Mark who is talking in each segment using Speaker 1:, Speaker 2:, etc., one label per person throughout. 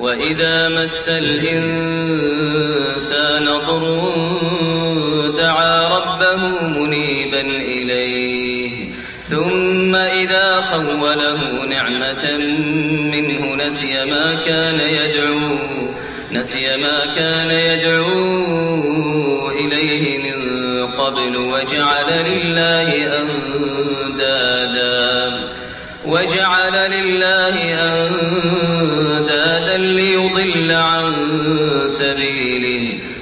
Speaker 1: وإذا مس الإنسان ضر دعا ربه منيبا إليه ثم إذا خوله نعمة منه نسي ما كان يدعو نسي ما كان يدعو إليه من قبل وجعل لله أندادا وجعل لله أندادا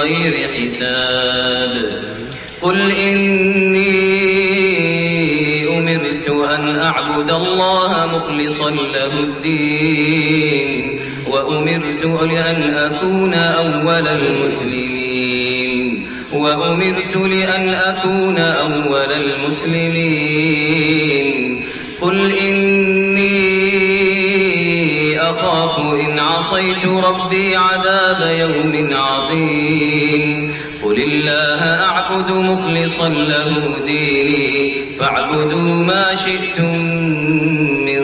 Speaker 1: بغير حساب. قل إني أمرت أن أعبد الله مخلصا له الدين وأمرت لأن أكون أول المسلمين. وأمرت لأن أكون أول المسلمين. قل إني أخاف إن عصيت ربي عذاب يوم عظيم. قل الله أعبد مخلصا له ديني فاعبدوا ما شئتم من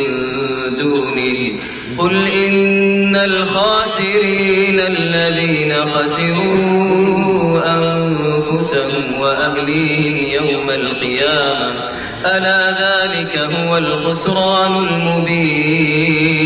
Speaker 1: دونه قل إن الخاسرين الذين خسروا أنفسهم وأهليهم يوم القيامة. ألا ذلك هو الخسران المبين.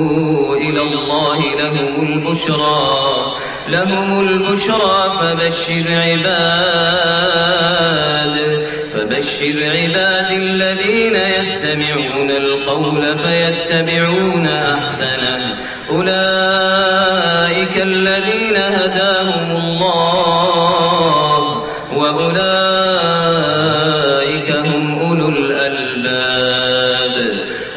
Speaker 1: الله لهم البشرى. لهم البشرى فبشر عباد فبشر عباد الذين يستمعون القول فيتبعون أحسنه. أولئك الذين هداهم الله وأولئك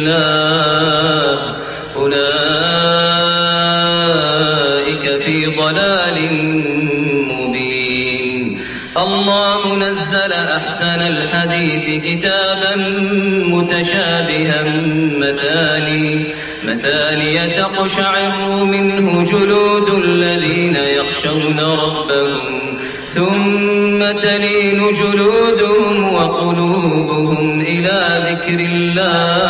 Speaker 1: الله أولئك في ضلال مبين. الله نزل أحسن الحديث كتابا متشابها مثاني. مثاني تقشعر منه جلود الذين يخشون ربهم. ثم تلين جلودهم وقلوبهم إلى ذكر الله.